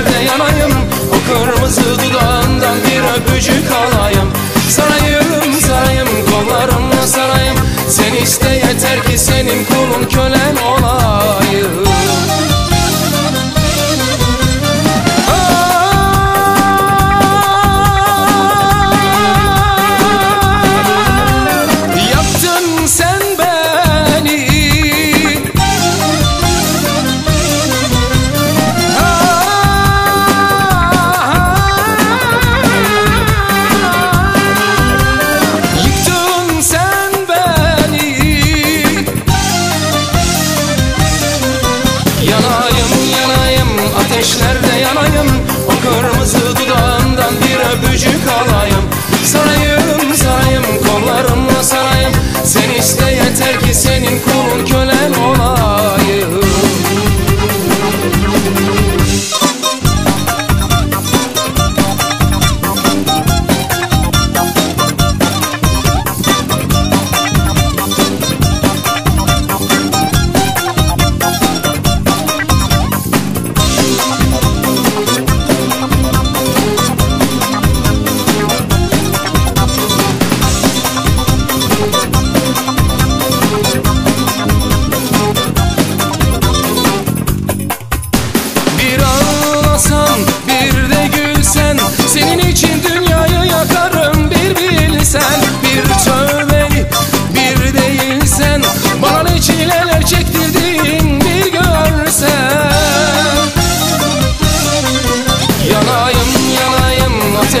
ateşlerde yanayım. O kırmızı dudağından bir öpücük alayım Sarayım sarayım kollarımla sarayım. Sen iste yeter ki senin kulun kölen olayım senin kulun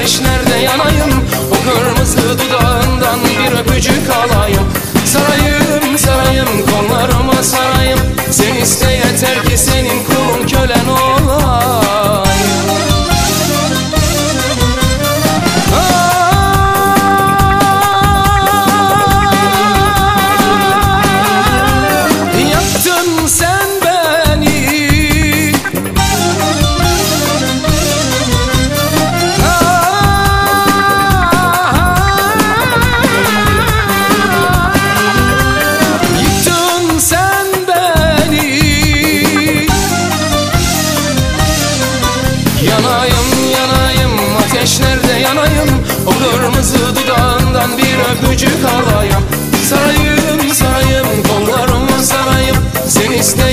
yanayım ateşlerde yanayım? O kırmızı dudağından bir öpücük alayım dudağından bir öpücük alayım Sarayım sarayım kollarıma sarayım. Sen iste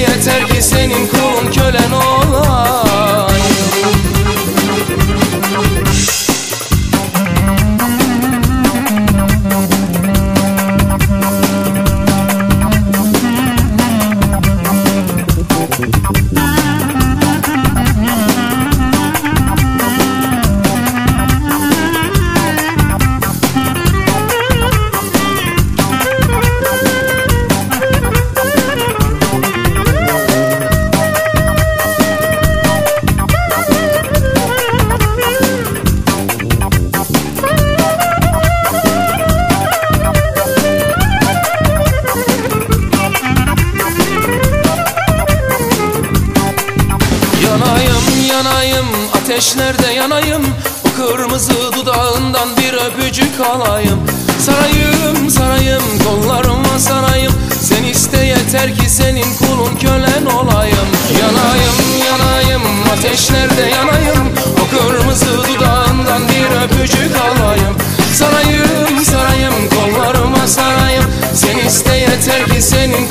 Yanayım ateşlerde yanayım. O kırmızı dudağından bir öpücük alayım. Sarayım sarayım kollarıma sarayım. Sen iste yeter ki senin kulun kölen olayım. Yanayım yanayım ateşlerde yanayım. O kırmızı dudağından bir öpücük alayım. Sarayım sarayım kollarıma sarayım. Sen iste yeter ki senin